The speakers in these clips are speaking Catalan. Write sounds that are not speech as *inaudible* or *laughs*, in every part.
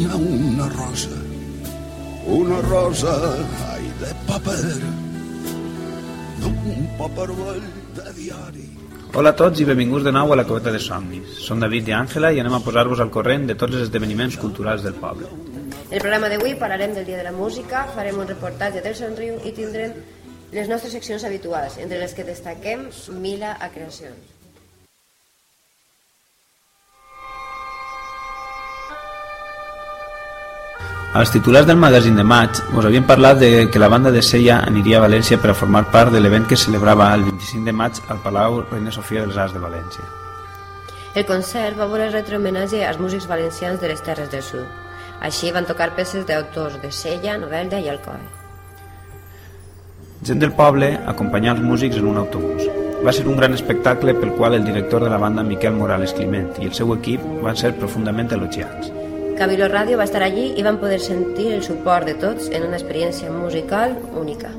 tenia una rosa, una rosa, ai, de paper, d'un paper vell de diari. Hola a tots i benvinguts de nou a la Coveta de Somnis. Som David i Àngela i anem a posar-vos al corrent de tots els esdeveniments culturals del poble. En el programa d'avui parlarem del Dia de la Música, farem un reportatge del Sant Riu i tindrem les nostres seccions habituals, entre les que destaquem Mila a Creacions. Als titulars del magazín de maig us havien parlat de que la banda de Sella aniria a València per a formar part de l'event que es celebrava el 25 de maig al Palau Reina Sofia dels Arts de València. El concert va voler retre homenatge als músics valencians de les Terres del Sud. Així van tocar peces d'autors de Sella, Novelda i Alcoi. Gent del poble acompanyà els músics en un autobús. Va ser un gran espectacle pel qual el director de la banda Miquel Morales Climent i el seu equip van ser profundament elogiats. Cabiló Ràdio va estar allí i van poder sentir el suport de tots en una experiència musical única.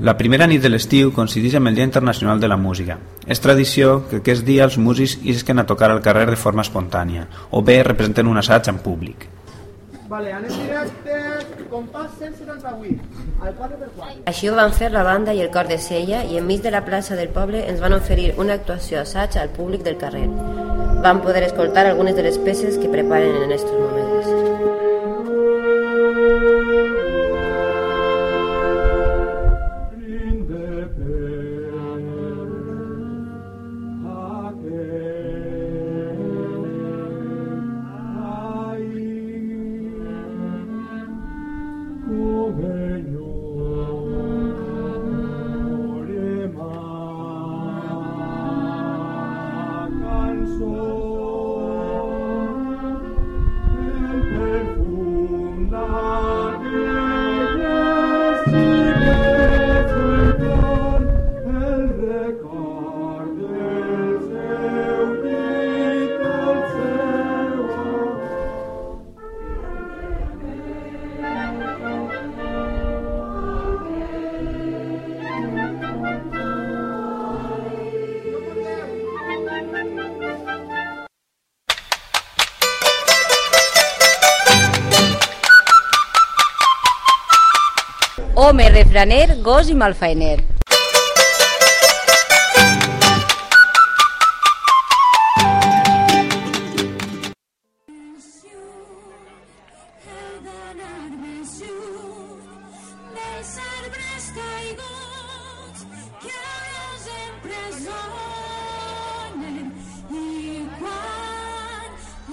La primera nit de l'estiu coincideix amb el Dia Internacional de la Música. És tradició que aquest dia els músics isquen a tocar al carrer de forma espontània, o bé representen un assaig en públic. Vale, anem directe, compàs 178, al 4x4. Així ho van fer la banda i el cor de Sella i enmig de la plaça del poble ens van oferir una actuació assaig al públic del carrer. Vam poder escoltar algunes de les peces que preparen en estos moments. Quan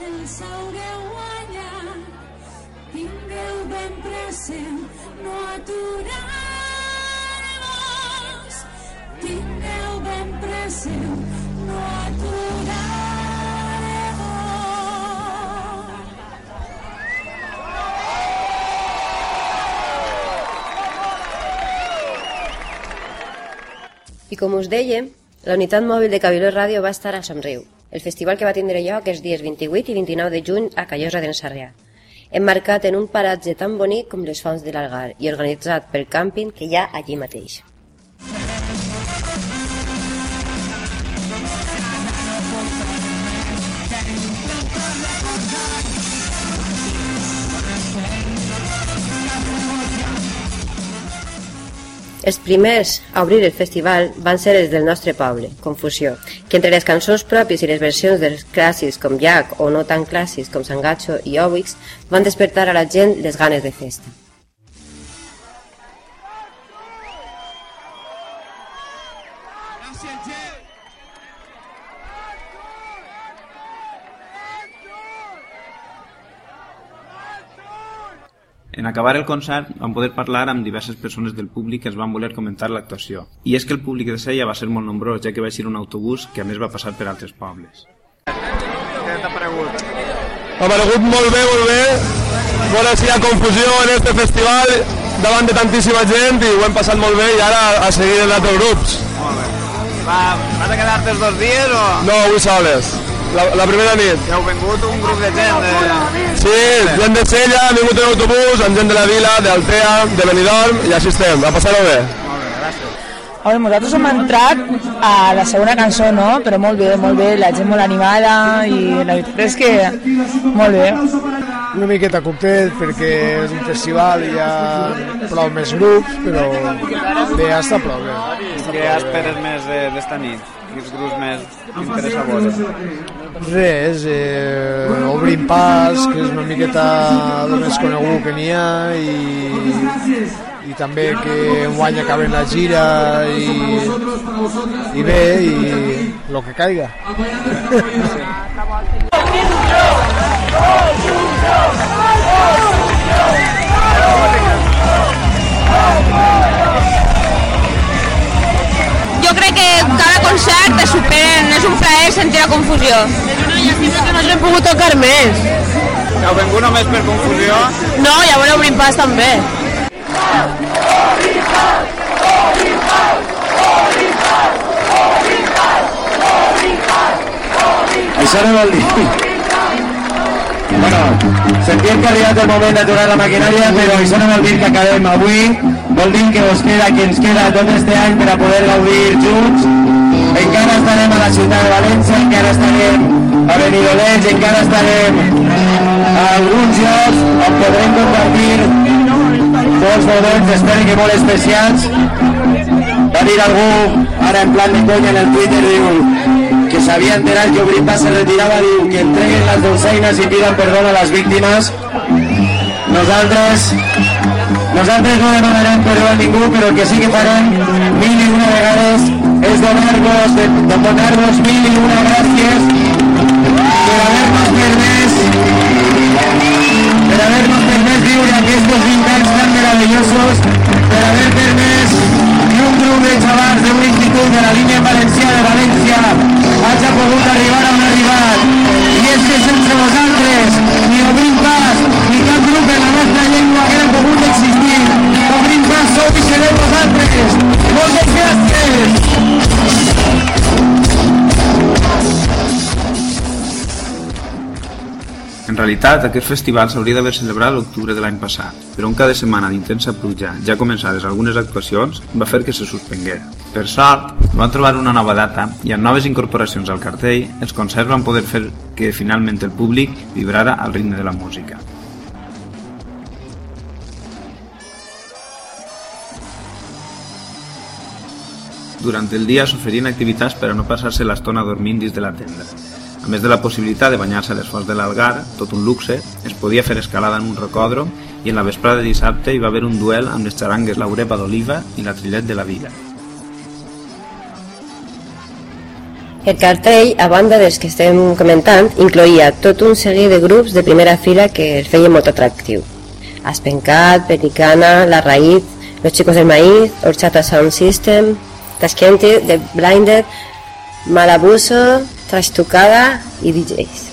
els haureu allà tingueu ben present no aturar-vos I com us dèiem, la unitat mòbil de Cabiló Ràdio va estar a Somriu, el festival que va tindre lloc els dies 28 i 29 de juny a Callosa d'en Sarrià, emmarcat en un paratge tan bonic com les fonts de l'Algar i organitzat pel càmping que hi ha allí mateix. Els primers a obrir el festival van ser els del nostre poble, Confusió, que entre les cançons pròpies i les versions dels clàssics com Jack o no tan clàssics com Sangacho i Obix van despertar a la gent les ganes de festa. En acabar el concert vam poder parlar amb diverses persones del públic que ens van voler comentar l'actuació. I és que el públic de Sella va ser molt nombrós, ja que va ser un autobús que a més va passar per altres pobles. Què t'ha paregut? Ha paregut molt bé, molt bé. Veure si hi ha confusió en este festival davant de tantíssima gent i ho hem passat molt bé i ara a seguir els altres grups. Molt bé. Va, vas a quedar-te els dos dies o...? No, avui soles. La, la primera nit. Ja heu vingut un grup de gent de... Sí, gent de Sella, hem vingut en autobús, amb gent de la vila, d'Altea, de Benidorm, i així estem, a passar-ho bé. Molt bé, gràcies. A veure, nosaltres hem entrat a la segona cançó, no? Però molt bé, molt bé, la gent molt animada i la veritat és que molt bé. Una miqueta coctel perquè és un festival i hi ha prou més grups, però bé, està prou bé. Què esperes més de- d'esta nit? Quins grups més t'interessa veure? Res, eh, obrim pas, que és una miqueta el més conegut que n'hi ha i, i també que enguany acaben la gira i, i bé, i el que caiga. *laughs* Jo crec que cada concert es superen, és un plaer sentir la confusió. que no s'hem pogut tocar més. Heu vengut només per confusió? No, i a veure obrim pas també. Això no vol dir... Bueno, sentim que ha arribat el moment d'aturar la maquinària, però això no vol dir que acabem avui. Vol dir que us queda, que ens queda tot este any per a poder gaudir junts. Encara estarem a la ciutat de València, encara estarem a Benidorm, encara estarem a alguns llocs on podrem compartir molts moments, espero que molt especials. Va dir algú, ara en plan de conya en el Twitter, diu que s'havia enterat que Obrim Pas se retirava, diu que entreguen les dolçaines i pidan perdó a les víctimes. Nosaltres, nosaltres no demanarem perdó a ningú, però el que sí que farem mil i una vegades és donar-vos de, donar-vos mil i una gràcies per haver-nos permès per haver-nos permès viure aquests 20 anys tan meravellosos, per haver permès que un grup de xavals d'un institut de la línia valencià de València hagi pogut arribar on ha arribat. I és que sense vosaltres, ni Obrim Sereu vosaltres. Moltes gràcies! En realitat, aquest festival s'hauria d'haver celebrat l'octubre de l'any passat, però un cada setmana d'intensa pluja, ja començades algunes actuacions, va fer que se suspenguera. Per sort, van trobar una nova data i amb noves incorporacions al cartell, els concerts van poder fer que finalment el públic vibrara al ritme de la música. Durant el dia s'oferien activitats per a no passar-se l'estona dormint dins de la tenda. A més de la possibilitat de banyar-se a les fonts de l'Algar, tot un luxe, es podia fer escalada en un rocòdrom i en la vesprada de dissabte hi va haver un duel amb les xarangues l'Aurepa d'Oliva i la Trillet de la Vila. El cartell, a banda dels que estem comentant, incloïa tot un seguit de grups de primera fila que el feien molt atractiu. Aspencat, Penicana, La Raíz, Los Chicos del Maíz, Horchata Sound System, Tashkenti, The Blinded, Malabuso, Trastucada i DJs.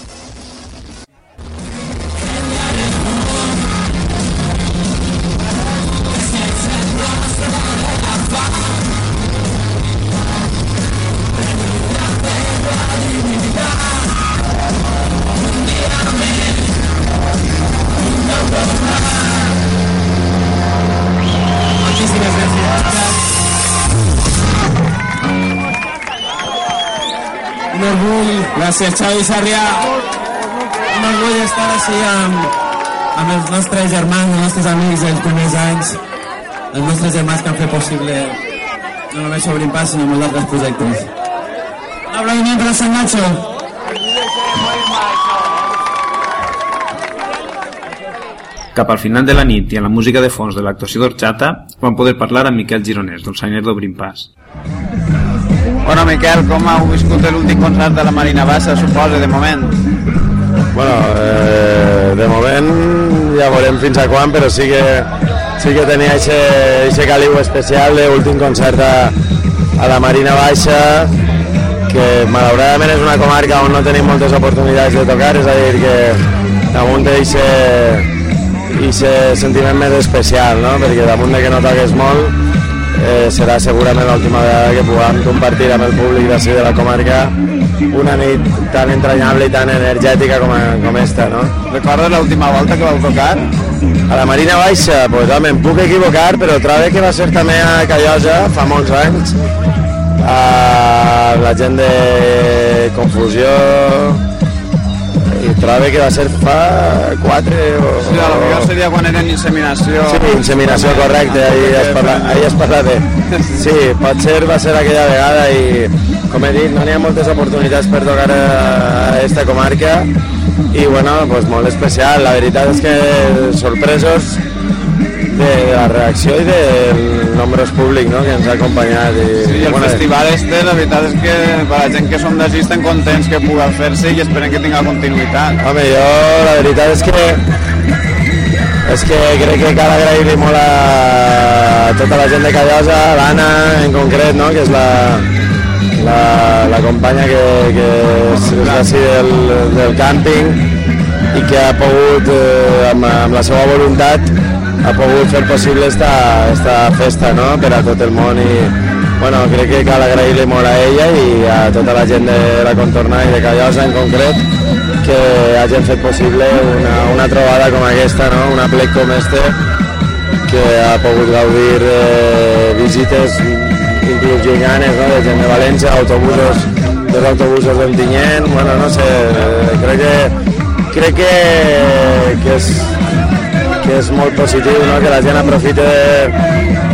Gràcies Xavi Sarrià. Un orgull estar així amb, amb els nostres germans, els nostres amics dels primers anys, els nostres germans que han fet possible no només Obrim Pas, sinó molts altres projectes. Un aplaudiment per a Sant Nacho. Cap al final de la nit i amb la música de fons de l'actuació d'Orxata, van poder parlar amb Miquel Gironès, dolçainer d'Obrim Pas. Bueno, Miquel, com heu viscut l'últim concert de la Marina Bassa, suposa, de moment? Bueno, eh, de moment ja veurem fins a quan, però sí que, sí que tenia aquest caliu especial d'últim concert a, a la Marina Baixa, que malauradament és una comarca on no tenim moltes oportunitats de tocar, és a dir, que damunt d'aquest sentiment més especial, no? perquè damunt de que no toques molt, eh, serà segurament l'última vegada que puguem compartir amb el públic d'ací de la comarca una nit tan entranyable i tan energètica com, com esta, no? Recordes l'última volta que vau tocar? a la Marina Baixa, pues, home, em puc equivocar, però trobo que va ser també a Callosa fa molts anys, a la gent de Confusió, trobo que va ser fa 4 o... Sí, a lo millor seria quan era en inseminació. Sí, inseminació, correcte, ahí has parlat, ahí has parlat bé. Sí, pot ser, va ser aquella vegada i, com he dit, no n'hi ha moltes oportunitats per tocar a aquesta comarca i, bueno, pues molt especial. La veritat és que sorpresos de la reacció i del nombrós públic no, que ens ha acompanyat. I, Sí, el bueno, festival este, la veritat és que per la gent que som d'ací estem contents que pugui fer-se i esperem que tinga continuïtat. Home, jo la veritat és que és que crec que cal agrair-li molt a tota la gent de Callosa, a l'Anna en concret, no? que és la, la, la companya que, que és, és d'ací del, del càmping i que ha pogut, eh, amb, amb la seva voluntat, ha pogut fer possible esta, esta festa no? per a tot el món i bueno, crec que cal agrair-li molt a ella i a tota la gent de la contorna i de Callosa en concret que hagin fet possible una, una trobada com aquesta, no? una plec com este que ha pogut gaudir eh, visites inclús giganes no? de gent de València, autobusos, dos autobusos d'Ontinyent, bueno, no sé, eh, crec que, crec que, que, és, que és molt positiu no? que la gent aprofite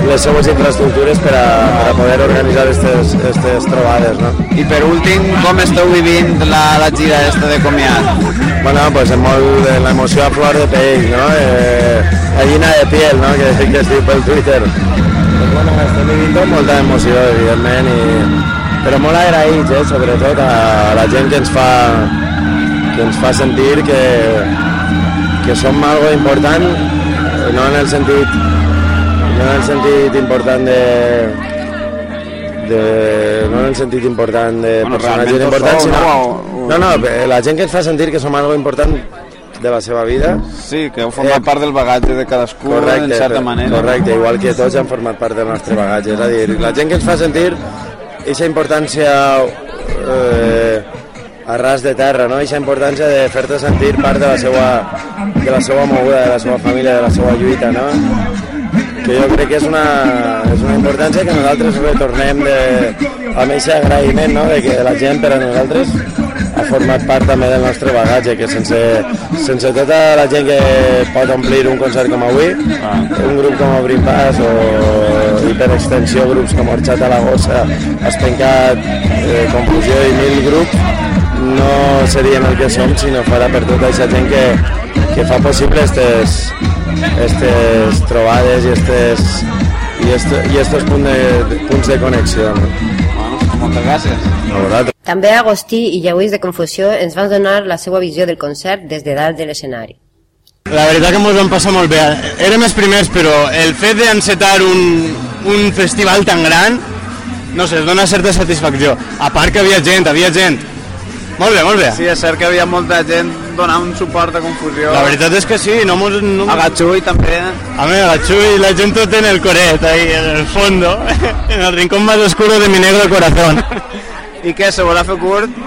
les seues infraestructures per a, per a poder organitzar aquestes trobades. No? I per últim, com esteu vivint la, la gira esta de comiat? Bueno, pues és molt eh, l'emoció a flor de pell, no? Eh, gallina de piel, no? Que, que es diu pel Twitter. Pues bueno, estem vivint amb molta emoció, evidentment, i... però molt agraïts, eh? sobretot a la gent que ens fa, que ens fa sentir que, que som algo important, eh, no en el sentit no en el sentit important de, de no en el sentit important de Bueno, personatges importants, sou, sinó... No, no, eh, la gent que ens fa sentir que som algo important de la seva vida. Sí, que heu format part del bagatge de cadascú, en certa manera. Correcte, igual que tots han format part del nostre bagatge. És a dir, la gent que ens fa sentir aquesta importància eh, a ras de terra, no? Aquesta importància de fer-te sentir part de la seva, de la seva moguda, de la seva família, de la seva lluita, no? que jo crec que és una, és una importància que nosaltres retornem de, amb aquest agraïment no? de que la gent per a nosaltres ha format part també del nostre bagatge, que sense, sense tota la gent que pot omplir un concert com avui, un grup com Obrim Pas o, i per extensió grups com Orxat a la Gossa, Espencat, eh, Confusió i mil grups, no serien el que som si no fora per tota aquesta gent que, que fa possible estes, estes trobades i estes, i, este, i punts de, punts de connexió. No? Moltes gràcies. També Agostí i Jauís de Confusió ens van donar la seva visió del concert des de dalt de l'escenari. La veritat que ens vam passar molt bé. Érem els primers, però el fet d'encetar un, un festival tan gran, no sé, dona certa satisfacció. A part que havia gent, havia gent. Molt bé, molt bé. Sí, és cert que havia molta gent donant un suport a confusió. La veritat és que sí, no mos... No... A Gatxull també. A mi, a Gatxull, la gent tot en el coret, ahí en el fondo, *laughs* en el rincón más oscuro de mi negro corazón. I què, se vol fer curt?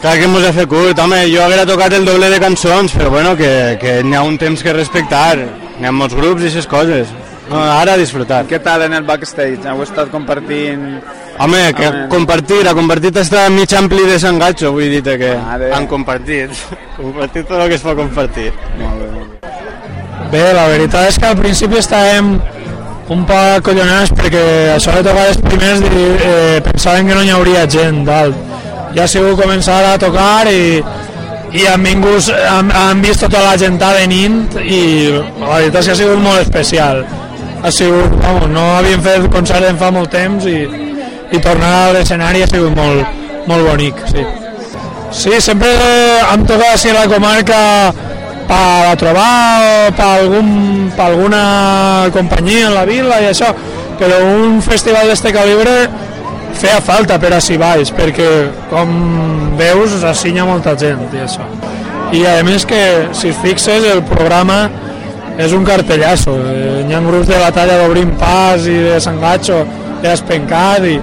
Clar que mos ha fet curt, home, jo haguera tocat el doble de cançons, però bueno, que, que n'hi ha un temps que respectar, n'hi ha molts grups i aquestes coses. No, ara a disfrutar. Què tal en el backstage? Heu estat compartint... Home, que Home. compartir, ha compartit està mig ampli de Sant Gatxo, vull dir que Mare. han compartit, *laughs* compartit tot el que es pot compartir. Molt bé, molt bé. Bé, la veritat és que al principi estàvem un poc acollonats perquè això de tocar els primers eh, pensaven que no hi hauria gent dalt. Ja ha sigut començar a tocar i, i han, vingut, han, han vist tota la gent venint i la veritat és que ha sigut molt especial. Ha sigut, vamos, no havíem fet concert en fa molt temps i, i tornar a l'escenari ha sigut molt, molt bonic, sí. Sí, sempre hem tocat així a la comarca per trobar o per, algun, per alguna companyia en la vila i això, però un festival d'este calibre feia falta per a baix, perquè com veus ha molta gent i això. I a més que si fixes el programa és un cartellasso, eh, hi ha grups de batalla d'Obrim Pas i de Sant Gatxo, d'Espencat i,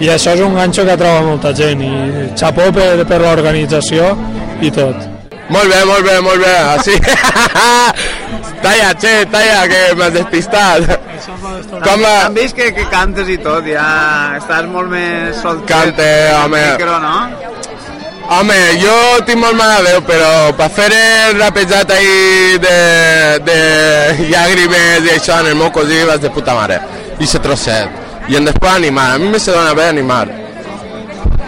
i això és un ganxo que troba molta gent i xapó per, per l'organització i tot. Molt bé, molt bé, molt bé. Així, *laughs* Talla, che, talla, que m'has despistat. Com a... Han vist que, que cantes i tot, ja estàs molt més solter. Cante, home. Micro, no? Home, jo tinc molt mala veu, però per fer el rapejat ahí de, de llàgrimes i això en el meu cosí vas de puta mare. I se trosset. I en després animar. A mi me se dona bé animar.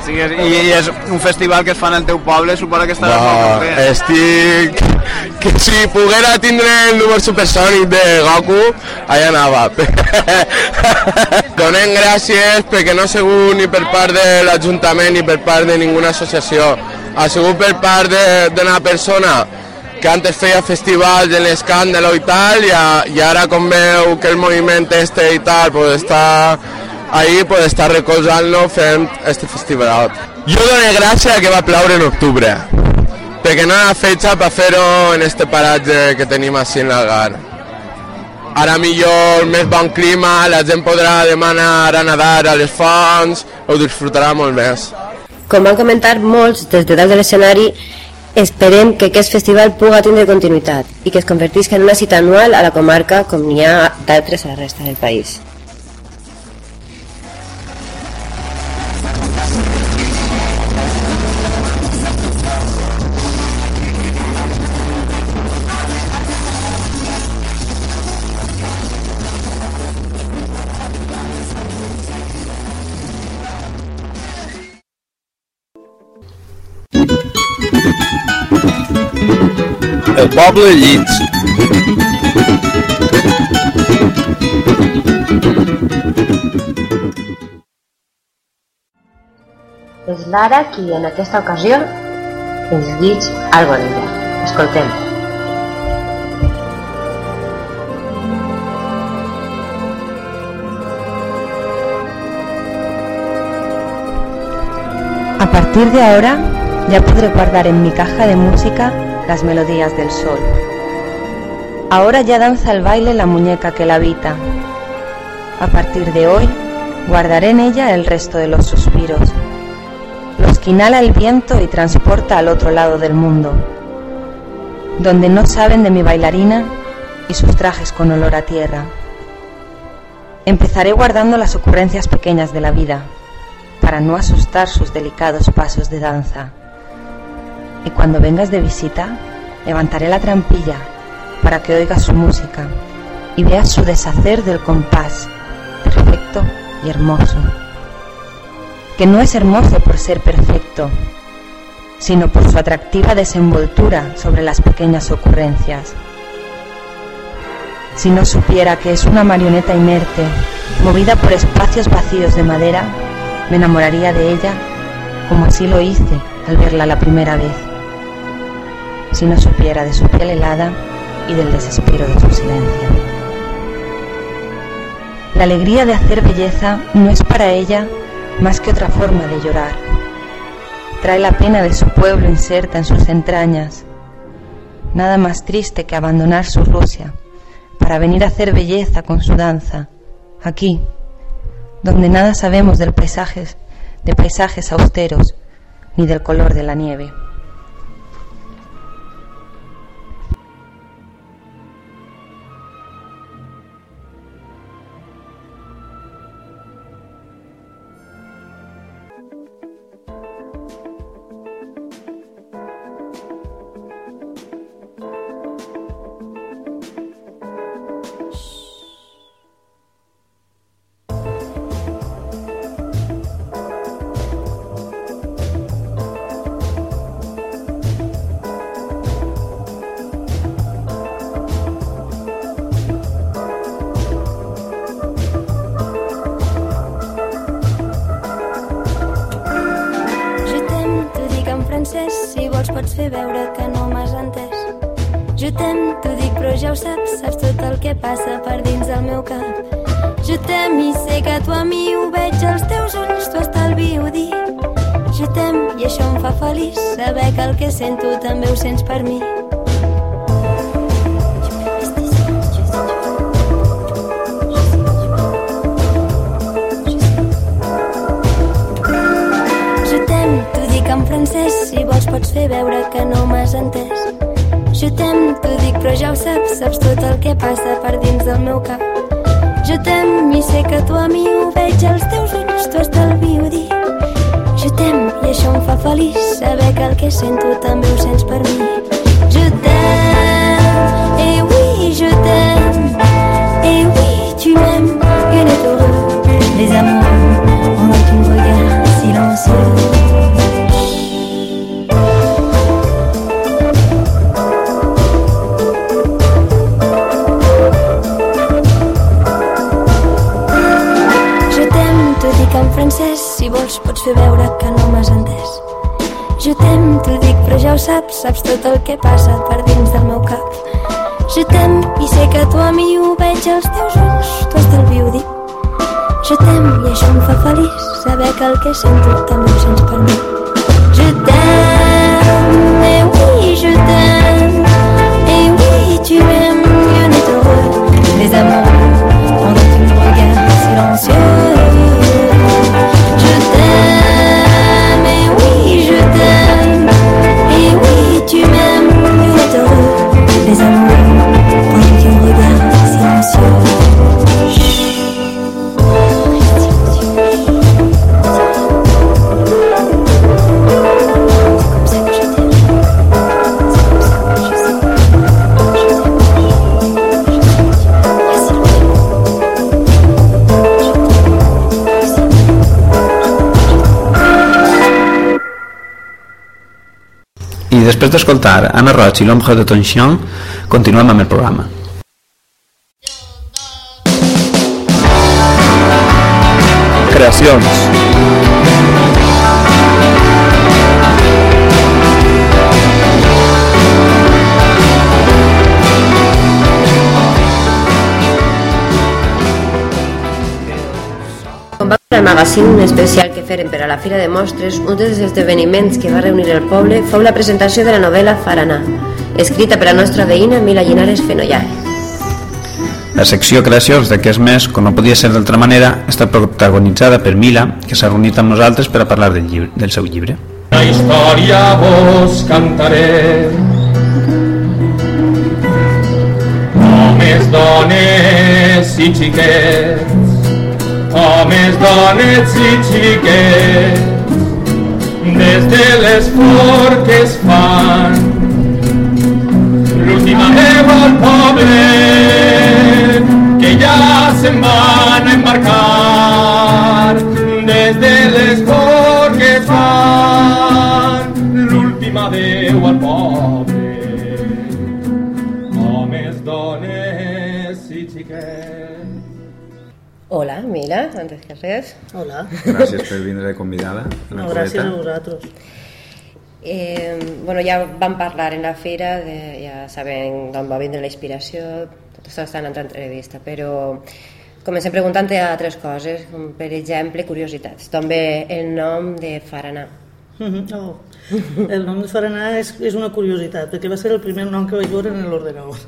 Sí, i, I és un festival que es fa en el teu poble, suposo que estaràs molt No, content. estic... Que si poguera tindre el número supersònic de Goku, allà anava. *laughs* Donem gràcies perquè no ha sigut ni per part de l'Ajuntament ni per part de ninguna associació. Ha sigut per part de- d'una persona que antes feia festivals en l'escàndalo i tal, i, a, i ara com veu que el moviment este i tal, pues està ahí, pues està recolzant-lo fent este festival. Jo dono gràcia que va ploure en octubre, perquè no ha fetge per fer-ho en este paratge que tenim així en l'Algar. Ara millor, més bon clima, la gent podrà demanar a nedar a les fonts, ho disfrutarà molt més. Com van comentar molts des de dalt de l'escenari, esperem que aquest festival puga tindre continuïtat i que es convertisca en una cita anual a la comarca com n'hi ha d'altres a la resta del país. El poble Llits. És l'Ara qui en aquesta ocasió ens guig algo d'ella. Escoltem. A partir de ahora ya podré guardar en mi caja de música las melodías del sol. Ahora ya danza el baile la muñeca que la habita. A partir de hoy guardaré en ella el resto de los suspiros, los que inhala el viento y transporta al otro lado del mundo, donde no saben de mi bailarina y sus trajes con olor a tierra. Empezaré guardando las ocurrencias pequeñas de la vida, para no asustar sus delicados pasos de danza. Y cuando vengas de visita, levantaré la trampilla para que oigas su música y veas su deshacer del compás, perfecto y hermoso. Que no es hermoso por ser perfecto, sino por su atractiva desenvoltura sobre las pequeñas ocurrencias. Si no supiera que es una marioneta inerte, movida por espacios vacíos de madera, me enamoraría de ella como así lo hice al verla la primera vez. No supiera de su piel helada y del desespero de su silencio. La alegría de hacer belleza no es para ella más que otra forma de llorar. Trae la pena de su pueblo inserta en sus entrañas. Nada más triste que abandonar su Rusia para venir a hacer belleza con su danza, aquí, donde nada sabemos del paisajes, de paisajes austeros, ni del color de la nieve. Passa per dins del meu cap. Je t'aime i sé que tu a mi ho veig als teus ulls, t'ho estalvio dir. Je t'aime i això em fa feliç, saber que el que sento també ho sents per mi. Je t'aime, t'ho dic en francès, si vols pots fer veure que no m'has entès. T'aime, t'aime, t'ho dic però ja ho saps, saps tot el que passa per dins del meu cap. Jo t'aime i sé que tu a mi ho veig als teus ulls, t'ho estalvio dir. Jo t'aime i això em fa feliç, saber que el que sento també ho sents per mi. Je t'aime, et oui, je t'aime, et oui, tu m'aimes, on est heureux, les amours, on a ton regard silencieux. Pots fer veure que no m'has entès. Jo t'aime, t'ho dic però ja ho saps, saps tot el que passa per dins del meu cap. Jo t'aime i sé que tu a mi ho veig als teus ulls, tu estalvio dir. Jo t'aime i això em fa feliç, saber que el que sento també ho sents per mi. Je t'aime, et oui, je t'aime, et oui, tu m'aimes, on est heureux, les amours, després d'escoltar Anna Roig i l'Ombre de Tonchon, continuem amb el programa. Creacions. El magazín especial que feren per a la Fira de Mostres, un dels esdeveniments que va reunir el poble fou la presentació de la novel·la Faranà, escrita per la nostra veïna Mila Llinares Fenollae. La secció Creacions d'aquest mes, com no podia ser d'altra manera, està protagonitzada per Mila, que s'ha reunit amb nosaltres per a parlar del, llibre, del seu llibre. La història vos cantaré Homes, dones i xiquets Homes, dones i xiquets Des de l'esforç que es fan. L'última veu al poble Que ja se'n van a embarcar Des de l'esforç que es fan. L'última veu al poble Hola, Mila, antes que res. Hola. Gràcies per vindre convidada. a la No, gràcies a vosaltres. Eh, bueno, ja vam parlar en la fira, de, ja sabem d'on va vindre la inspiració, tot això està en altra entrevista, però comencem preguntant-te altres coses, com per exemple, curiositats. Ve el nom de Faranà? Mhm, Oh. El nom de Faranà és, és una curiositat, perquè va ser el primer nom que vaig veure en l'ordenador.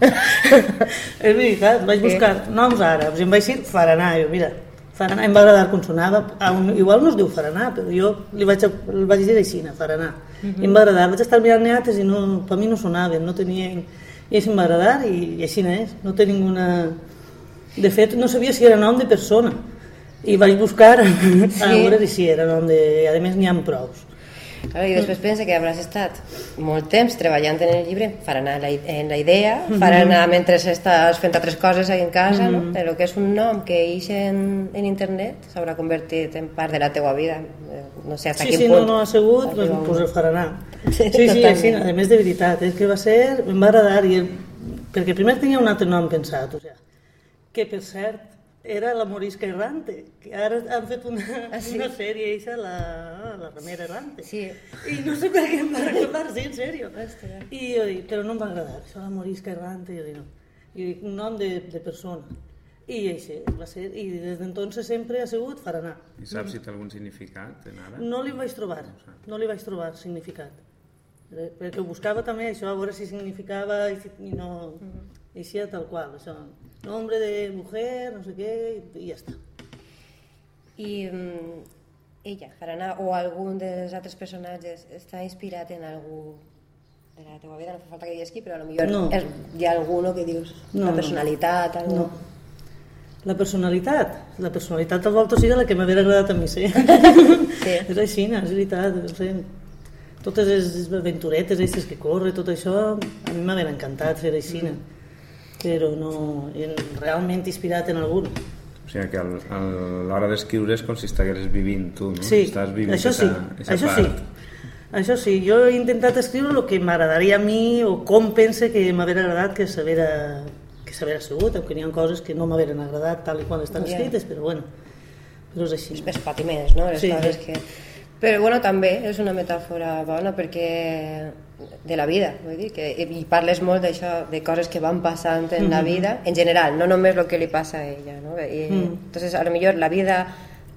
*laughs* és veritat, vaig buscar noms àrabs i em vaig dir Faranà. Jo, mira, Faranà em va agradar com sonava. Un, igual no es diu Faranà, però jo li vaig, li vaig dir així, Faranà. Mhm. I em va agradar. Vaig estar mirant altres i no, per mi no sonaven, no tenien... I així em va agradar i, i així és. No té ninguna... De fet, no sabia si era nom de persona. I vaig buscar *laughs* a veure si era nom de... A més n'hi ha prous. Claro, I després pensa que hauràs estat molt temps treballant en el llibre, Faranà la, en la idea, Mhm. Faranà mentre estàs fent altres coses ahí en casa, no? Mhm. però que és un nom que ix en, en internet s'haurà convertit en part de la teua vida. Eh, No sé fins Sí, quin sí, punt. no, no ha sigut, pues, Arriba un- pues Faranà. Sí, Sí, sí, sí, a més de veritat, és que va ser, em va agradar, i el, perquè primer tenia un altre nom pensat, o sigui, que per cert era la Morisca Errante, que ara han fet una, Ah, sí? una sèrie, eixa, la, la Ramera Errante. Sí. I no sé per què em va recordar, sí, en sèrio. I jo dic, però no em va agradar, això la Morisca Errante, jo dic, no. I dic, un nom de, de persona. I així va ser, i des d'entonces sempre ha sigut Faranà. I saps si té algun significat en àrab? No li vaig trobar, no li vaig trobar significat. Eh, Perquè ho buscava també això, a veure si significava i, si, i no... I sí, tal qual, això. Nombre de mujer, no sé què, i, i ja està. I mm, ella, Faranà, o algun dels altres personatges està inspirat en algú de la teva vida, no fa falta que digues qui, però potser No. és, hi ha alguno que dius No, la personalitat, algo... No. La personalitat, la personalitat del volta sigui la que m'hauria agradat a mi ser. *laughs* Sí. és així, no, és veritat. No sé. Totes les aventuretes aquestes que corre, tot això, a mi m'havien encantat fer així. Mm. Però no, en, realment inspirat en algun. O sigui que al- a l'hora d'escriure és com si estigueres vivint tu, no? Sí, Estàs vivint això sí, esa, esa això part. sí. Això sí, jo he intentat escriure el que m'agradaria a mi o com pense que m'hauria agradat que s'haguera que s'haguera sigut, aunque n'hi ha coses que no m'hagueren agradat tal i quan estan Ja. escrites, però bueno, però és així. Els patiments, no? Les Sí, coses sí. que... Però bueno, també és una metàfora bona perquè de la vida, vull dir, que i parles molt d'això, de coses que van passant en la Mhm. vida, en general, no només el que li passa a ella, no? I, Mm. Entonces, a lo millor la vida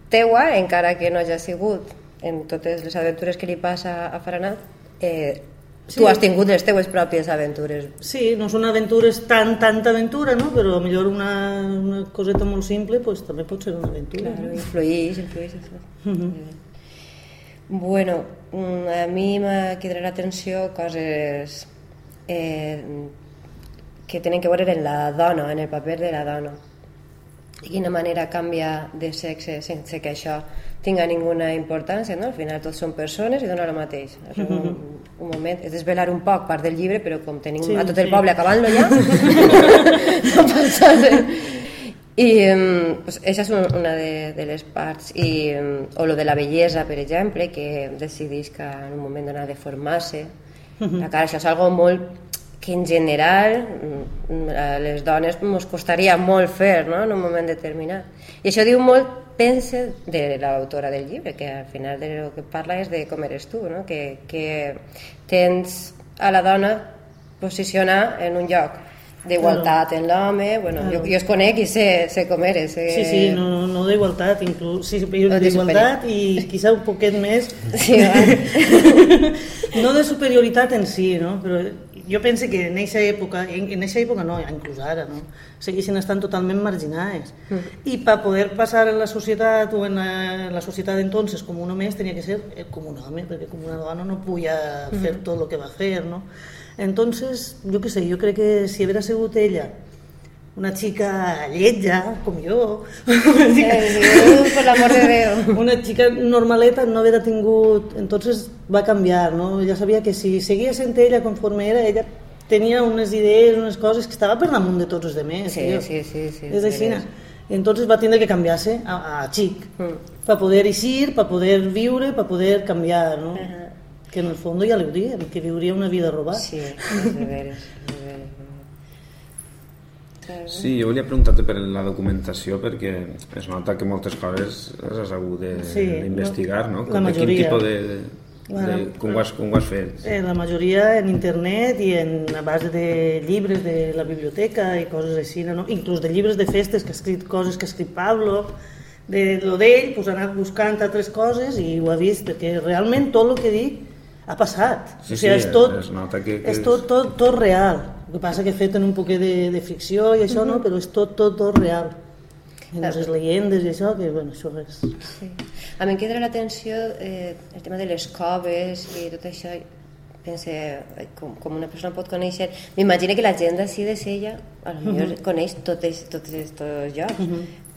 teua, encara que no hagi sigut en totes les aventures que li passa a Faranat, eh, Sí. tu has tingut les teues pròpies aventures. Sí, no són aventures tan, tanta aventura, no? però millor una, una coseta molt simple pues, també pot ser una aventura. Claro, no? influís, influís. Això. Mhm. Bueno, mm, a mi m'ha cridat l'atenció coses eh, que tenen que veure en la dona, en el paper de la dona. De quina manera canvia de sexe sense que això tinga ninguna importància, no? Al final tots són persones i dona el mateix. *laughs* És un, un moment, és desvelar un poc part del llibre, però com tenim Sí, a tot el sí. poble acabant-lo ja, *laughs* no passa res. I um, pues, això és un- una de, de les parts. I, um, o lo de la bellesa, per exemple, que decidís que en un moment donat de formar-se. Mhm. La cara, això és algo molt que en general mm, a les dones ens costaria molt fer no? en un moment determinat. I això diu molt, pense, de l'autora del llibre, que al final de lo que parla és de com eres tu, no? que, que tens a la dona posicionar en un lloc d'igualtat en l'home, bueno, Claro. jo, jo es conec i sé, sé com eres. Sé... Sí, sí, no, no d'igualtat, inclús, sí, d'igualtat i quizá un poquet més... *laughs* Sí, *laughs* no de superioritat en si, no? però jo penso que en aquesta època, en, en aquesta època no, inclús ara, no? segueixen estant totalment marginades. I per poder passar en la societat o en la, la societat entonces com un home més tenia que ser eh, com un home, perquè com una dona no podia fer Mhm. tot el que va fer, no? Entonces, jo què sé, jo crec que si haguera sigut ella una chica lletja, com jo, Eh, per l'amor de Déu. una chica normaleta no haguera tingut... Entonces va canviar, no? Ja sabia que si seguia sent ella conforme era, ella tenia unes idees, unes coses que estava per damunt de tots els demés. Sí, tio. sí, sí, sí, És així. Entonces va tindre que canviar-se a, a xic, Mm. per poder eixir, per poder viure, per poder canviar, no? Que en el fons ja li diem, que viuria una vida robada. Sí, és de veres, de veres. Sí, jo volia preguntar-te per la documentació perquè es nota que moltes coses les has hagut de- Sí, d'investigar, no? la Com de majoria. Quin tipus de, de, Bueno, de, com, ho has, com ho has fet? Eh, la majoria en internet i en, a base de llibres de la biblioteca i coses així, no? inclús de llibres de festes que ha escrit coses que ha escrit Pablo, de lo d'ell, pues, ha anat buscant altres coses i ho ha vist, perquè realment tot el que dic ha passat. Sí, o sigui, sí, és tot, es nota que- que és és- tot, tot, tot real. El que passa que fet en un poquet de, de ficció i això, no? Mhm. però és tot, tot, tot real. I les llegendes i això, que bueno, això és... Sí. A mi em crida l'atenció eh, el tema de les coves i tot això. Pense, com, com una persona pot conèixer... M'imagino que la gent d'ací de Sella a lo millor Mhm. coneix tots aquests llocs,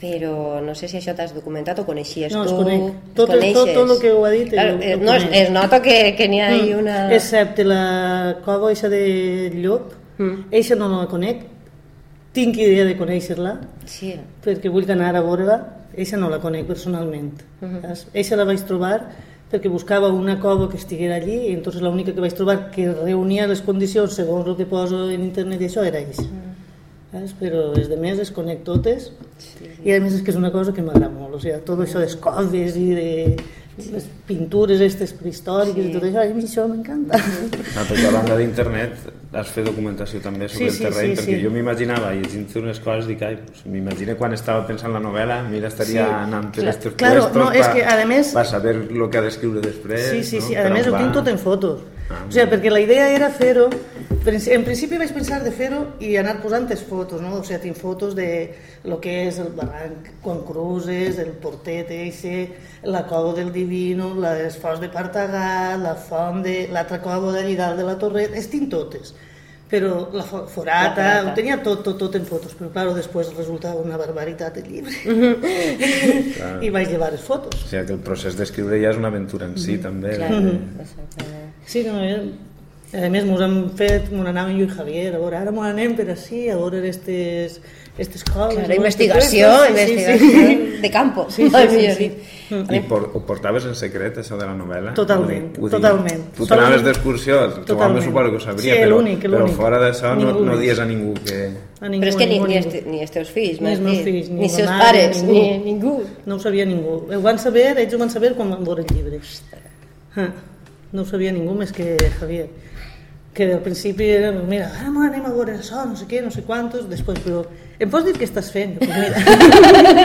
però no sé si això t'has documentat o coneixies No, tu. conec. els Tot, el- tot, tot el que ho ha dit Claro, ho- eh, no, es, conec. es nota que, que n'hi ha Mm. una... Excepte la cova eixa de Llop, Mm. eixa no la conec. Tinc idea de conèixer-la, Sí. perquè vull anar a veure-la. Eixa no la conec personalment. Mhm. saps? Eixa la vaig trobar perquè buscava una cova que estiguera allí i entonces l'única que vaig trobar que reunia les condicions segons el que poso en internet i això era eixa. Saps? Però les de més les conec totes i a més és que és una cosa que m'agrada molt, o sigui, tot això de coves i de les pintures aquestes prehistòriques Sí. i tot això, a mi això m'encanta. Ah, perquè a banda d'internet has fet documentació també sobre Sí, sí, el terreny, sí, perquè sí. jo m'imaginava, llegint unes coses, dic, ai, pues, m'imagino quan estava pensant la novel·la, mira, estaria Sí. anant per estos claro, puestos no, és que, a més- pa saber el que ha d'escriure després. Sí, sí, no? sí, Per a més ho tinc tot en fotos. Ah, o sigui, perquè la idea era fer-ho en principi vaig pensar de fer-ho i anar posant les fotos, no? O sigui, tinc fotos de lo que és el barranc quan cruces, el portet eixe, la cova del Divino, les fonts de Partagat, la font de... l'altra cova d'allí dalt de la Torreta, les tinc totes. Però la fo- forata, La forata. ho tenia tot, tot, tot en fotos, però clar, després resultava una barbaritat el llibre. Clar. *laughs* I vaig llevar les fotos. O sigui que el procés d'escriure ja és una aventura en si, també. Mhm. Sí, no, eh? a més mos hem fet, mos anàvem jo i Javier, a veure, ara mos anem per així, a veure estes, estes coves. Claro, investigació, Sí, sí, investigació de campo, Sí, sí, sí, millor sí. dit. I por, ho portaves en secret, això de la novel·la? Totalment, Ho dic- totalment. Tu t'anaves d'excursió, tu home Totalment. suposo que ho sabria, Sí, però, l'únic, però fora d'això no, no dies a ningú que... A ningú, Però és que ni, ningú, ni, ningú. este, ni els teus fills, ni els m'has meus dit, fills, ni, ni els seus mare, pares, ningú. ni ningú. No ho sabia ningú. Ho van saber, ells ho van saber quan van veure el llibre. Ah, no ho sabia ningú més que Javier. Que al principi era, mira, ara mo anem a veure això, no sé què, no sé quantos, després, però em pots dir què estàs fent? Pues mira.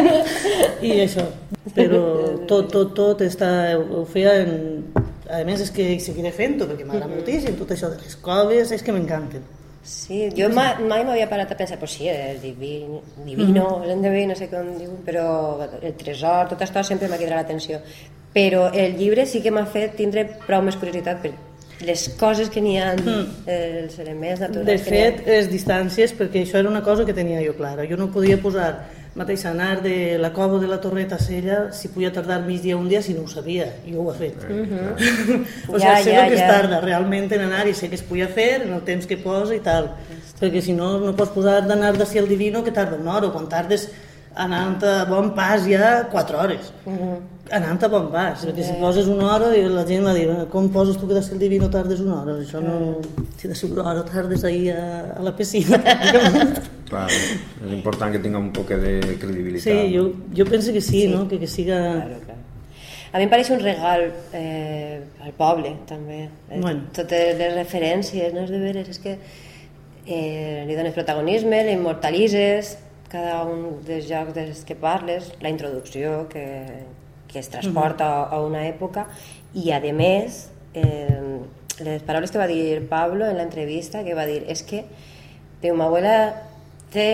*laughs* I això. Però tot, tot, tot està, ho feia en... A més és que seguiré fent-ho, perquè m'agrada moltíssim tot això de les coves, és que m'encanten. Sí, jo mai, mai m'havia parat a pensar, pues sí, el divino, divino, Mhm. el divino, no sé com diu, però el tresor, tot això sempre m'ha cridat l'atenció. Però el llibre sí que m'ha fet tindre prou més curiositat per les coses que n'hi ha, els elements naturals De ha. fet, les distàncies, perquè això era una cosa que tenia jo clara. Jo no podia posar mateix anar de la cova de la Torreta a Sella si podia tardar mig dia o un dia si no ho sabia. I jo ho he fet. Mhm. *laughs* o Ja, sigui, sé ja, el que es ja. tarda realment en anar i sé que es podia fer en el temps que posa i tal. Perquè si no, no pots posar d'anar d'ací al Divino que tarda una hora. Quan tardes anant a bon pas ja 4 hores. Anant a bon pas, perquè si poses una hora i la gent va dir com poses tu que d'ací al Divino tardes una hora? Això no... Si d'ací una hora tardes ahir a, a la piscina. *laughs* Clar, és important que tinga un poc de credibilitat. Sí, jo, jo penso que sí, Sí. no? Que, que siga... Claro, claro. A mi em pareix un regal eh, al poble, també. Eh, Bueno. Totes les referències, no és de veres, és que eh, li dones protagonisme, l'immortalitzes, cada un dels jocs dels que parles, la introducció que, que es transporta a, a una època i a més eh, les paraules que va dir Pablo en l'entrevista que va dir és que diu, ma abuela té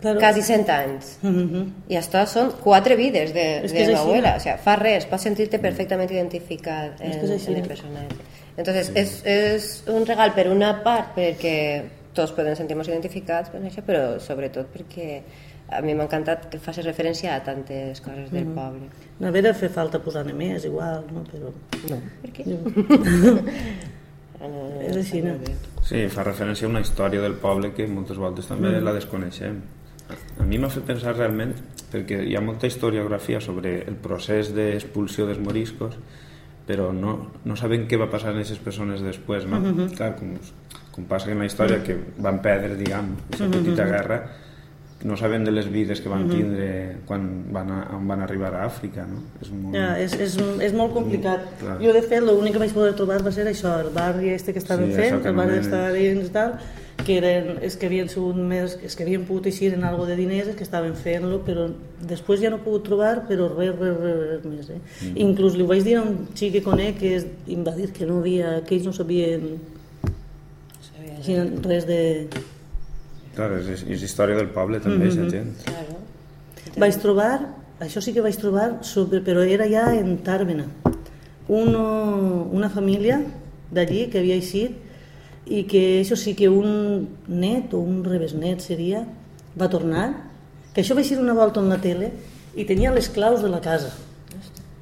Claro. quasi 100 anys Mhm. i esto són quatre vides de, És que de és mi així. abuela. O sea, fa res, pots sentir-te perfectament identificat en, que és així. en el personatge. Entonces, és, és un regal per una part perquè tots podem sentir-nos identificats per això, però sobretot perquè a mi m'ha encantat que facis referència a tantes coses del Mhm. poble. A veure, fer falta posar-ne més, igual, no? Però... No, per què? *laughs* és així, no? Sí, fa referència a una història del poble que moltes voltes també Mm. la desconeixem. A mi m'ha fet pensar realment, perquè hi ha molta historiografia sobre el procés d'expulsió dels moriscos, però no, no sabem què va passar a aquestes persones després, no? Mhm. Clar, com, com passa en la història, que van perdre, diguem, aquesta Mhm, petita guerra, no sabem de les vides que van Mhm. tindre quan van, a, van arribar a Àfrica, no? És molt... Ja, és, és, és molt complicat. Mm, clar. Jo, de fet, l'únic que vaig poder trobar va ser això, el barri este que estaven Sí, fent, que el barri d'estar dins i tal, que eren, és que havien sigut més, és que havien pogut eixir en algo de diners, que estaven fent-lo, però després ja no he pogut trobar, però res, res, res, res més. Eh? Mm. Inclús li vaig dir a un xic que conec que és, i em va dir que no havia, que ells no sabien sí, res de... Clar, és, és història del poble també, Mhm. aquesta gent. Vaig trobar, això sí que vaig trobar, sobre, però era ja en Tàrbena, uno, una família d'allí que havia eixit i que això sí que un net o un rebesnet seria, va tornar, que això va eixir una volta en la tele i tenia les claus de la casa.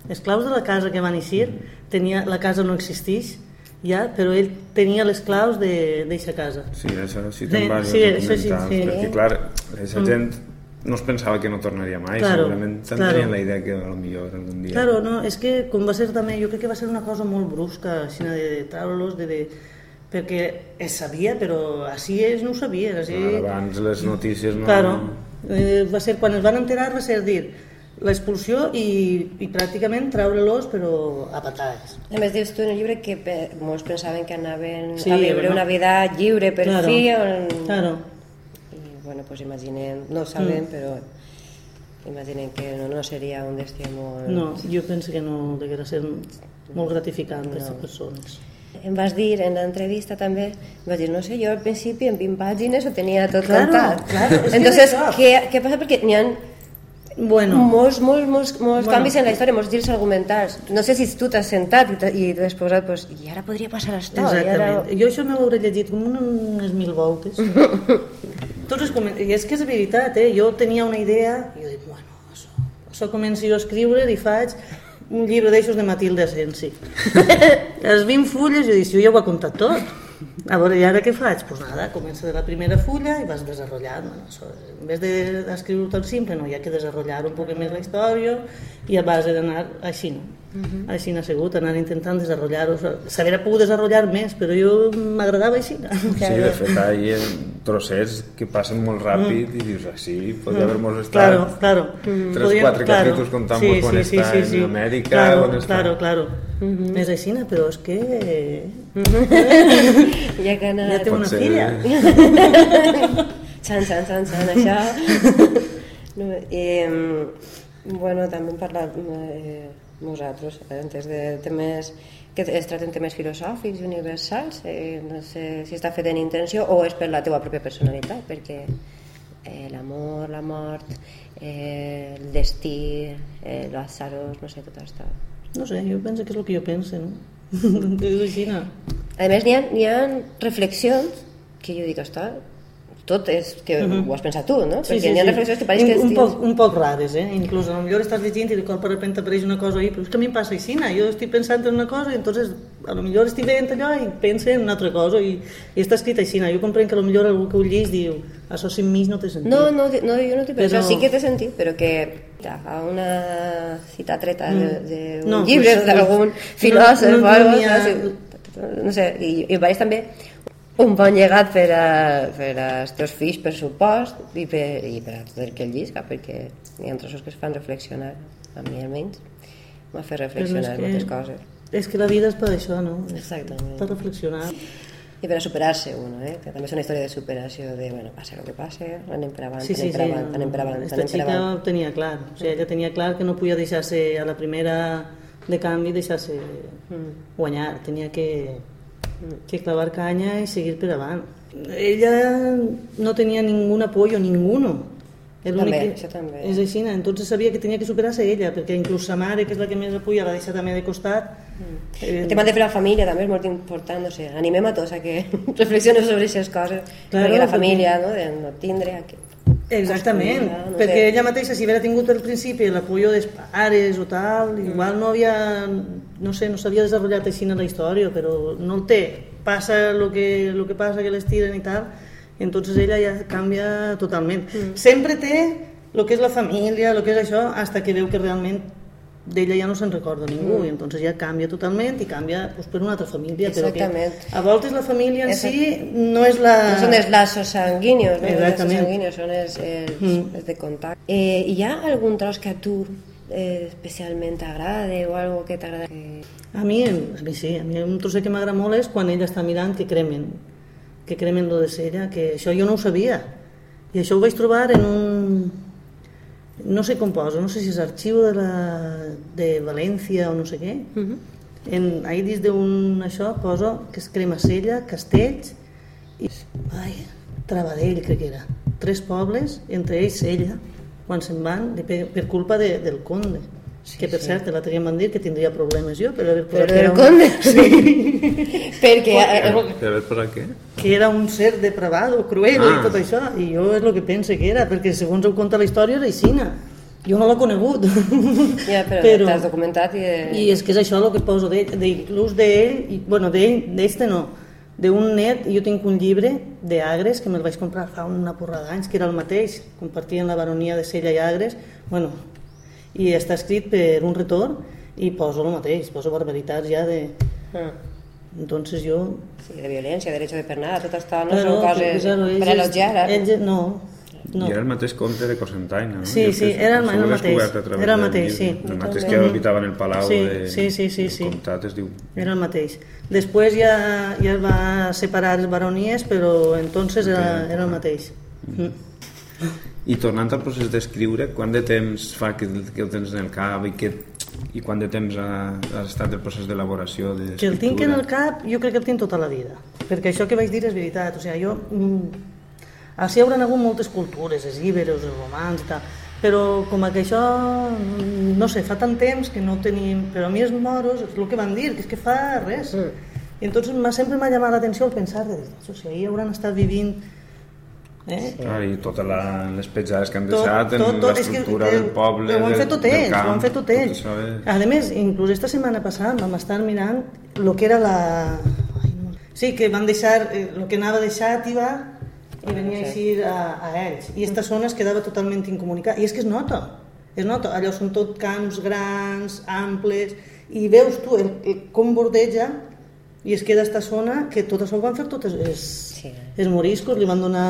Les claus de la casa que van eixir, tenia, la casa no existeix, ja, però ell tenia les claus d'eixa casa. Sí, això sí, diversos sí, això sí, sí. perquè clar, aquesta Mm. gent no es pensava que no tornaria mai, Claro, segurament claro. tenien la idea que a lo millor algun dia... Claro, no, és que com va ser també, jo crec que va ser una cosa molt brusca, així de, de treure-los, de, de, perquè es sabia, però així ells no ho sabien. Així... Clar, abans les notícies no... Claro, eh, va ser, quan es van enterar va ser dir l'expulsió i, i pràcticament treure-los però a patades. A més, dius tu en el llibre que pe molts pensaven que anaven Sí, a viure no? una vida lliure per Claro, fi. On... claro. I, bueno, pues imaginem, no ho sabem, Mm. però imaginem que no, no seria un destí molt... No, jo penso que no deguera ser molt gratificant per aquestes No. persones. Em vas dir en l'entrevista també, em vas dir, no sé, jo al principi en 20 pàgines ho tenia tot Claro, cantat. claro, Entonces, què, què passa? Perquè n'hi ha bueno, molts, molts, molts, molts Bueno. canvis en la història, molts girs argumentals. No sé si tu t'has sentat i t'ha- i t'has posat, pues, i ara podria passar història. Exactament. Jo això m'ho hauré llegit com unes mil voltes. *laughs* Tots els comen- I és que és veritat, eh? Jo tenia una idea i jo dic, bueno, això, això començo jo a escriure i faig un llibre d'aixos de Matilde Asensi. Les *laughs* 20 fulles, jo dic, jo ja ho he contat tot. A veure, i ara què faig? Doncs pues nada, comença de la primera fulla i vas desenrotllant. Bueno, en vez de- d'escriure tot simple, no, hi ha que desenrotllar un poc més la història i a base d'anar així, no? Mhm. Així n'ha sigut, anar intentant desenrotllar-ho. S'hauria pogut desenrotllar més, però jo m'agradava així. Sí, de fet, hi ha trossets que passen molt ràpid i dius, així, podria haver-nos estat Claro, claro. tres, Podríem- quatre claro. capítols contant Sí, quan sí, està sí, sí, sí. en Amèrica, Claro, on està... claro, claro. És així, però és que... *laughs* Ja que anat... Ja té una ser. filla. Xan, xan, xan, xan, això. *laughs* No, eh, bueno, també hem parlat eh, nosaltres eh, antes de temes que es traten temes filosòfics i universals. Eh, no sé si està fet en intenció o és per la teva pròpia personalitat, perquè eh, l'amor, la mort, eh, el destí, eh, l'Azaros, no sé, tot això. No sé, jo penso que és el que jo penso, no? *laughs* és així, no? A més, n'hi ha, n'hi ha reflexions que jo dic, està, tot és que Mhm. ho has pensat tu, no? Perquè n'hi ha reflexions que pareix que... un, un, poc, un poc rares, eh? Inclús, a lo millor estàs llegint i de cop de repente apareix una cosa ahí, però és que a mi em passa així, no? jo estic pensant en una cosa i entonces a lo millor estic veient allò i pense en una altra cosa i, i està escrit així, no? jo comprenc que a lo millor algú que ho llegeix diu això sin mi no té sentit. No, no, no, jo no t'he Però- pensat, sí que té sentit, però que a una cita treta Mm. d'un No, llibre pues, d'algun filòsof no- no- o algo, no n'hi ha- saps? no sé, i, i em pareix també un bon llegat per, a, per als teus fills, per supost, i per, i per a tot el que el llisca, perquè hi ha trossos que es fan reflexionar, a mi almenys, m'ha fet reflexionar és moltes que- coses. És que la vida és per això, no? Exactament. Per reflexionar. I per a superar-se uno, eh? que també és una història de superació, de, bueno, passa el que passa, anem per avant, Sí, sí, anem sí. per avant, anem per avant, Esta anem per xica avant. ho tenia clar. O sigui, ella tenia clar que no podia deixar-se a la primera de canvi deixar-se guanyar. Tenia que, que clavar canya i seguir per avant. Ella no tenia ningún apoyo, ninguno. El També, únic això també. És així, entonces sabia que tenia que superar-se ella, perquè inclús sa mare, que és la que més apoya, la deixa també de costat. Eh, El tema de fer la família també és molt important, no sé, animem a tots a que *laughs* reflexioneu sobre aquestes coses, Claro, perquè la família, no, de no tindre... A que... Exactament, no perquè ella mateixa, si haguera tingut al principi l'apoyo dels pares o tal, Mm. igual no havia, no sé, no s'havia desenvolupat així en la història, però no el té. Passa el que, lo que passa, que les tiren i tal, i entonces ella ja canvia totalment. Mm. Sempre té el que és la família, el que és això, hasta que veu que realment d'ella ja no se'n recorda ningú, Mm. i entonces ja canvia totalment i canvia pues, per una altra família. Però Exactament. que a voltes la família en Exacte. si no és la... No són els laços sanguíneos, no? Els Exactament. sanguíneos són els, els, Mm. els de contacte. Eh, hi ha algun tros que a tu eh, especialment t'agrada o algo que t'agrada? A mi, a mi sí, a mi un trosset que m'agrada molt és quan ella està mirant que cremen, que cremen lo de cella, que això jo no ho sabia. I això ho vaig trobar en un... no sé com posa, no sé si és arxiu de, la, de València o no sé què. en, ahí dins d'un això posa que es crema Sella, Castells i ai, Travadell crec que era. Tres pobles, entre ells Sella, quan se'n van de, per, per culpa de, del conde. Sí, que per sí. cert, l'altre dia em van dir que tindria problemes jo per haver Però posat era del un-? *laughs* Sí. Perquè, eh, Per veure per a què? que era un ser depravado, cruel Ah. i tot això, i jo és el que pense que era, perquè segons ho conta la història era aixina. Jo no l'he conegut. Ja, *laughs* però, t'has documentat i... eh, I és que és això el que poso d'ell, d'inclús d'ell, i, bueno, d'ell, d'este no, d'un net, jo tinc un llibre d'Agres que me'l vaig comprar fa una porrada d'anys, que era el mateix, compartien la baronia de Sella i Agres, bueno, i està escrit per un retor i poso el mateix, poso barbaritats ja de... Ah. Entonces jo... Sí, de violència, derecho de pernada, tot això no Claro, són coses claro, ells- per elogiar. eh? ells- no, no. I era el mateix conte de Cosentaina, no? Sí, sí, era el- el mateix, era el mateix, sí. El mateix que habitava en el palau Sí, de, sí, sí, sí, del sí. comtat es diu... Era el mateix. Després ja, ja es va separar les baronies, però entonces era, era el mateix. Mm. I tornant al procés d'escriure, quant de temps fa que, que ho tens en el cap i que I quant de temps ha, ha estat el procés d'elaboració de Que el tinc en el cap, jo crec que el tinc tota la vida. Perquè això que vaig dir és veritat. O sigui, jo... Mm, així hi haurà hagut moltes cultures, els íberos, els romans i tal, però com que això, mm, no sé, fa tant temps que no tenim... Però a mi els moros, és el que van dir, que és que fa res. I entonces m'ha- sempre m'ha llamat l'atenció el pensar de, o sigui, ahir hauran estat vivint... Eh? Clar, i totes la, les petjades que han Tot- deixat en tot- tot, que, l'estructura eh, del poble, ho han fet tot ells, camp, ho han fet tot ells. això és... A més, inclús esta setmana passada vam estar mirant el que era la... Ai, no. Sí, que van deixar, eh, el que anava deixat i va i venia així a, a ells. I esta zona es quedava totalment incomunicada. I és que es nota, es nota. Allò són tot camps grans, amples, i veus tu el, el, com bordeja i es queda esta zona que tot això ho van fer tots els, sí. els moriscos, li van donar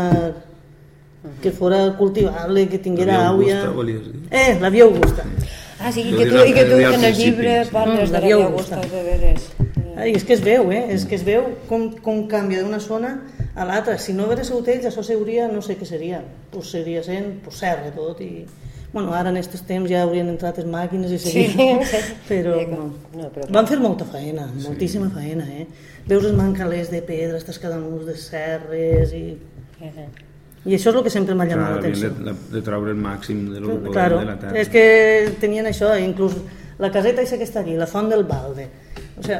que fora cultivable, que tinguera àuia... Augusta, volies dir? Eh, la via Augusta. Ah, sí, que tu, i que tu en el llibre parles Mm, de la via Augusta. Augusta, de veres. Ai, és que es veu, eh? És que es veu com, com canvia d'una zona a l'altra. Si no hagués sigut ells, això seuria, no sé què seria. Pues seria sent pues, serra tot i... Bueno, ara en aquests temps ja haurien entrat les màquines i Sí. seria... *laughs* però, no. No, però... Van fer molta feina, moltíssima feina, eh? Veus els mancalers de pedra, aquestes cadamuls de serres i... I això és el que sempre m'ha llamat l'atenció. de, de, de treure el màxim de lo Claro, de la terra. és que tenien això, inclús la caseta aquesta que està allí, la font del balde. O sigui,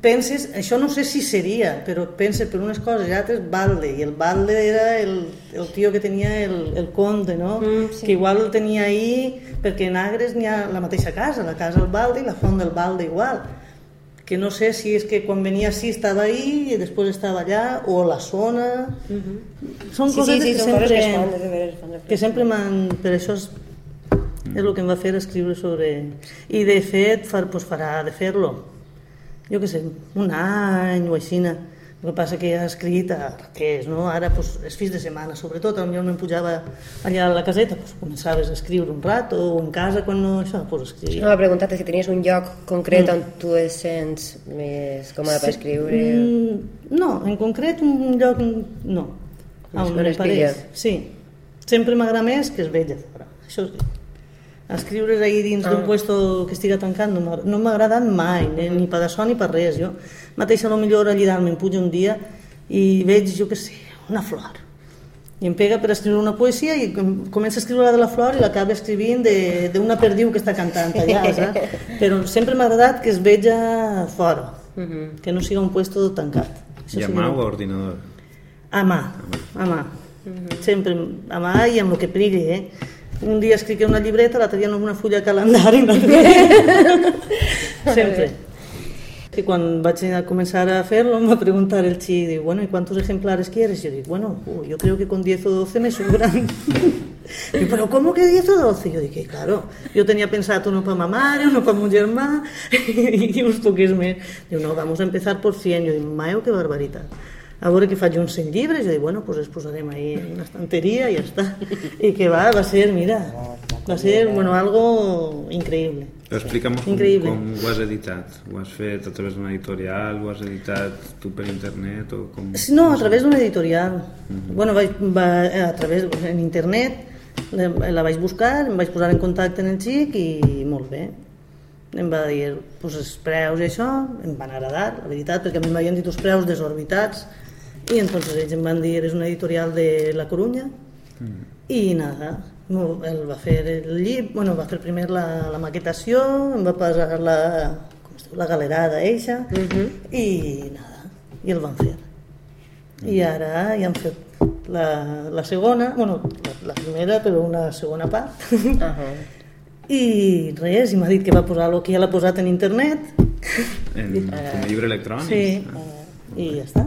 penses, això no sé si seria, però penses per unes coses i altres, balde, i el balde era el, el tio que tenia el, el conde, no? Mm, sí. Que igual el tenia ahí, perquè en Agres n'hi ha la mateixa casa, la casa del balde i la font del balde igual que no sé si és que quan venia així estava ahí i després estava allà, o la zona... Són Sí, coses sí, sí, que són sempre, coses que es fan, fan que sempre m'han... Per això és, és el que em va fer escriure sobre... I de fet, far, pues farà de fer-lo. Jo què sé, un any o així. El que passa que ha escrit a Raqués, no? Ara, pues, els fills de setmana, sobretot, potser me'n pujava allà a la caseta, pues, començaves a escriure un rato, o en casa, quan no, això, pues, escrivia. No, m'ha preguntat si tenies un lloc concret Mm. on tu et sents més còmode per escriure. Mm, no, en concret un lloc no. Més On on em es pareix. pilla. Sí. Sempre m'agrada més que es vella fora. Això és escriure ahí dins d'un Ah. puesto que estiga tancat no no m'ha agradat mai, ni, ni per això ni per res. Jo mateixa a lo millor allà dalt me'n pujo un dia i veig, jo què sé, una flor. I em pega per escriure una poesia i com- comença a escriure la de la flor i l'acaba escrivint de- d'una perdiu que està cantant allà, *laughs* saps? Però sempre m'ha agradat que es veja fora, Mhm. que no siga un puesto tancat. Això I a que mà no- o a ordinador? a mà, a mà. Sempre a mà i amb el que prigui, eh? Un dia escric una llibreta, l'altre dia en una fulla de calendari. un altre dia- *laughs* Sempre. Y cuando vaig a comenzar a hacerlo, me va a preguntar el chi, digo, bueno, ¿y cuántos ejemplares quieres? Yo digo, bueno, uh, yo creo que con 10 o 12 me sobran. *laughs* Digo, pero ¿cómo que 10 o 12? Yo dije, claro, yo tenía pensado uno para mamá, uno para mi germà *laughs* y uns poquets més. Diu, no, vamos a empezar por 100. Jo dic, maio, que barbaritat. A veure que faig uns 100 llibres, jo dic, bueno, pues els posarem ahí en una estanteria i ja està. I que va, va ser, mira, va ser, bueno, algo increïble. Explica'm com, Increïble. com ho has editat. Ho has fet a través d'una editorial? Ho has editat tu per internet? O com... No, a través d'una editorial. Bueno, vaig, va, a través, en internet, la, la vaig buscar, em vaig posar en contacte amb el xic i molt bé. Em va dir pues, els preus i això, em van agradar, la veritat, perquè a mi m'havien dit els preus desorbitats i entonces ells em van dir, és una editorial de La Corunya i nada, no, ell va fer el llibre, bueno, va fer primer la, la maquetació, em va passar la, com es diu, la galerada eixa i nada, i el van fer. I ara ja han fet la, la segona, bueno, la, la primera, però una segona part. *laughs* I res, i m'ha dit que va posar el que ja l'ha posat en internet. En, *laughs* com a llibre electrònic? Sí, i ja està.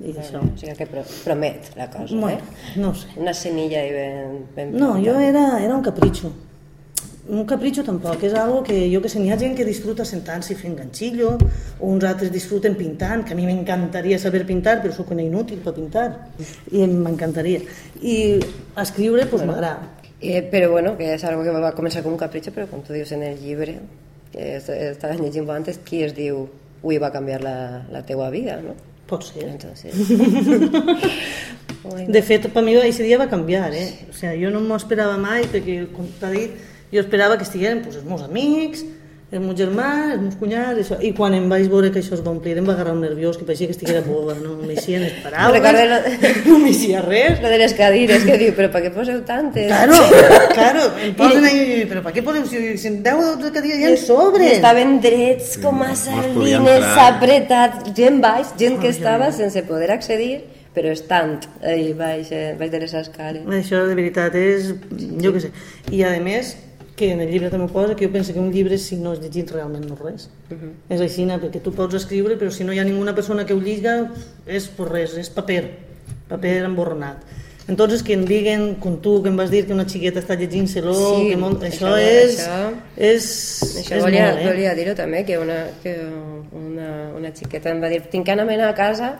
I això. O sigui que pro- promet la cosa, Bueno, eh? no sé. Una semilla ahí ben... ben No, jo era, era un capritxo. Un capritxo tampoc, és algo que jo que sé, n'hi ha gent que disfruta sentant-se i fent ganxillo, o uns altres disfruten pintant, que a mi m'encantaria saber pintar, però sóc una inútil per pintar, i m'encantaria. I escriure, doncs m'agrada. Eh, però bueno, que és algo que va començar com un capritxo, però com tu dius en el llibre, que est- estava llegint antes, qui es diu ui, va canviar la, la teua vida, no? Pot ser. Entonces... *laughs* De fet, per mi aquest dia va canviar, eh? O sigui, jo no m'ho esperava mai, perquè, com t'ha dit, Jo esperava que estigueren pues, els meus amics, els meus germans, els meus cunyats, això. i quan em vaig veure que això es va omplir, em va agarrar un nerviós, que pareixia que estiguera boba, no m'eixien les paraules, Recordo lo- *laughs* no m'eixia res. Lo de les cadires, que diu, però per què poseu tantes? Claro, *laughs* claro, em posen ahí, però per què podem, si, si 10 o 12 cadires hi ha sobre? Estaven drets com a sardines, apretats, gent baix, gent que estava sense poder accedir, però estant ahí baix, eh, baix de les escales. Això de veritat és, jo què sé. I a més, que en el llibre també posa, que jo penso que un llibre si no és llegit realment no res. És així, perquè tu pots escriure, però si no hi ha ninguna persona que ho lliga, és per res, és paper, paper emborronat. Entonces, que em diguen, com tu, que em vas dir que una xiqueta està llegint-se-lo, Sí, que molt, això- això, és... això- és, Això és volia, molt, eh? volia dir-ho també, que, una, que una, una xiqueta em va dir tinc que anar a casa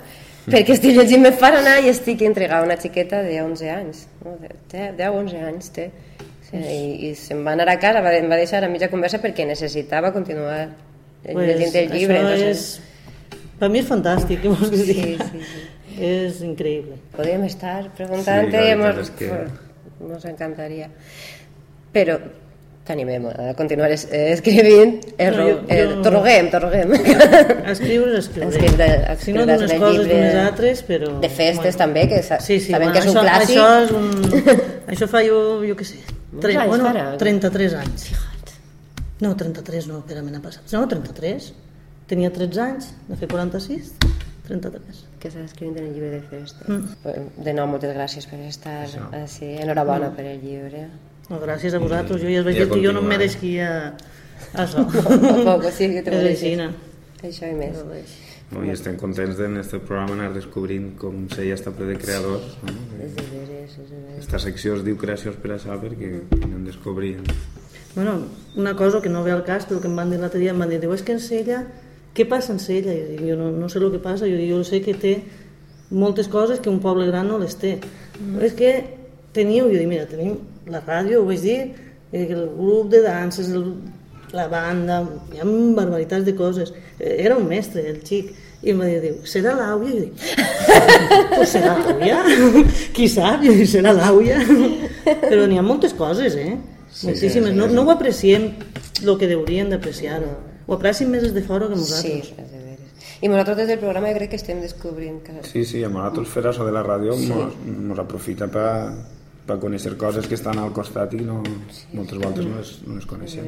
perquè estic llegint me Fahrenheit i estic entregada una xiqueta de 11 anys. No? De, de 10 o 11 anys té. Sí, i, I se'n va anar a casa, va, em va deixar a mitja conversa perquè necessitava continuar Pues, llegint el llibre. això entonces, és... Per mi és fantàstic, què vols que Sí, sí, sí. És increïble. Podríem estar preguntant Sí, mos, que- mos encantaria. Però t'animem a continuar es, eh, escrivint. Eh, No, jo- eh, jo- T'ho roguem, t'ho roguem. *laughs* Escriure, escriure. Escriure, Si no d'unes coses, llibre, d'unes altres, però... De festes també, que sa Sí, sí, sabem bueno, que és un això, clàssic. Això, és un... *laughs* això fa jo, jo què sé, Molts tre... anys bueno, farà. 33 anys. No, 33 no, espera, me n'ha passat. No, 33. Tenia 13 anys, de fer 46, 33. Que estàs escrivint en el llibre de festes. Mm. De nou, moltes gràcies per estar així. Enhorabona per el llibre. No, gràcies a vosaltres, jo ja a dir que jo no em mereixia *laughs* això. Tampoc, sí que te És mereixes. així, no? Això i més. No, I estem contents en este programa anar descobrint com se ja està ple de creadors. No? És de veres, és de veres. Esta secció es diu Creacions per això perquè anem descobrint. Bueno, una cosa que no ve al cas, però que em van dir l'altre dia, em van dir, diu, és que en Sella, què passa en Sella? Jo, dic, jo no, no sé el que passa, jo, dic, jo sé que té moltes coses que un poble gran no les té. Mm. És que teniu, jo dic, mira, tenim la ràdio, ho vaig dir, el grup de danses, el, la banda, hi ha barbaritats de coses. Eh, Era un mestre, el xic, i em va dir, diu, serà l'àuia? I jo dic, *laughs* pues serà l'àuia? *laughs* Qui sap? Jo dic, serà l'àuia? *laughs* Però n'hi ha moltes coses, eh? Sí, Moltíssimes. sí, sí, no, sí. no ho apreciem el que deurien d'apreciar-ho. Ho aprecien més des de fora que Sí, nosaltres. és de veres. I nosaltres des del programa crec que estem descobrint cada... Sí, sí, a nosaltres fer això de la ràdio Sí. mos, mos aprofita per per conèixer coses que estan al costat i no, moltes voltes no les, no les coneixem.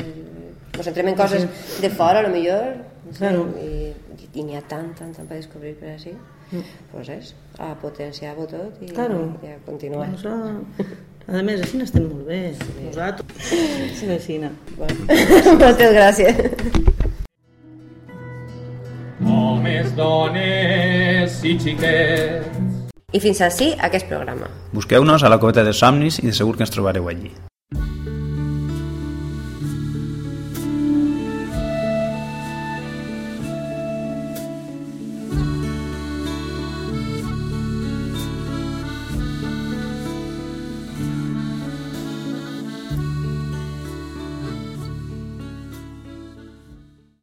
Ens entrem en coses de fora, a lo millor, no sé, Claro. i, i n'hi ha tant, tant, tant per descobrir per així. Mm. Pues és, a potenciar-ho tot i, Claro. i a continuar. Això, a més, així n'estem molt bé. Nosaltres, *laughs* sí, així no. Bueno. *laughs* Moltes gràcies. Homes, dones i xiquets. I fins així aquest programa. Busqueu-nos a la Coveta dels Somnis i de segur que ens trobareu allí.